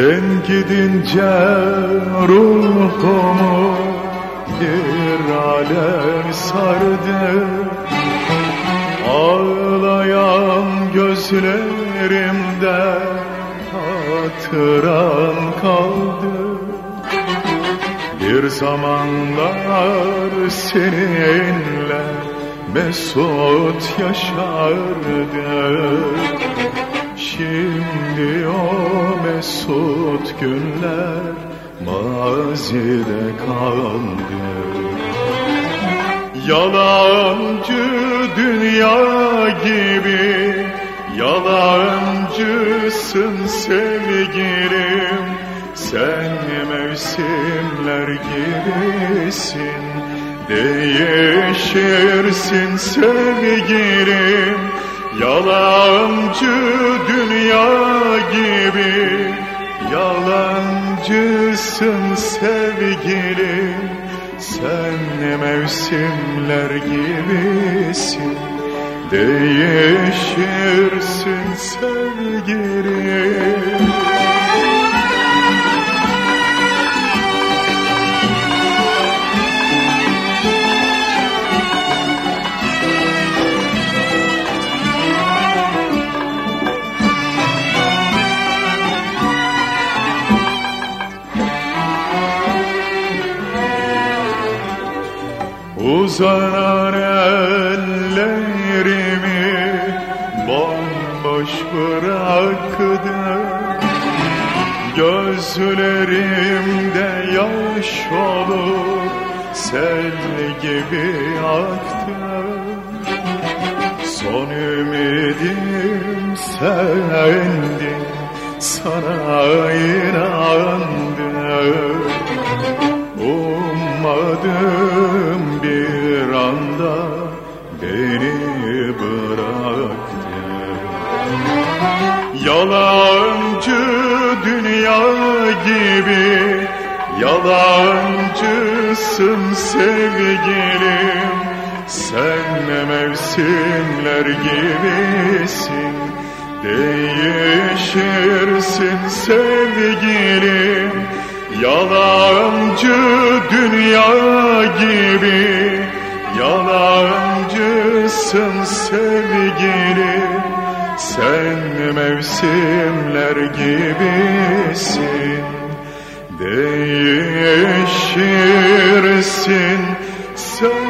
Sen gidince ruhumu bir alem sardı. Ağlayan gözlerimde hatıran kaldı. Bir zamanlar seninle mesut yaşardık. Şimdi o mesut günler mazide kaldı. Yalancı dünya gibi Yalancısın sevgilim. Sen mevsimler gibisin Değişirsin sevgilim. Yalancı dünya gibi Yalancısın sevgilim Sen mevsimler gibisin. Değişirsin sevgilim Uzanan ellerimi bomboş bıraktı. Gözlerimde yaş olup sel gibi aktı. Son ümidim sendin sana inandım. Ummadım bir beni bıraktı. Yalancı dünya gibi Yalancısın sevgilim. Sen mevsimler gibisin Değişirsin sevgilim. Yalancı dünya gibi Yalancısın sevgilim Sen mevsimler gibisin. Değişirsin sen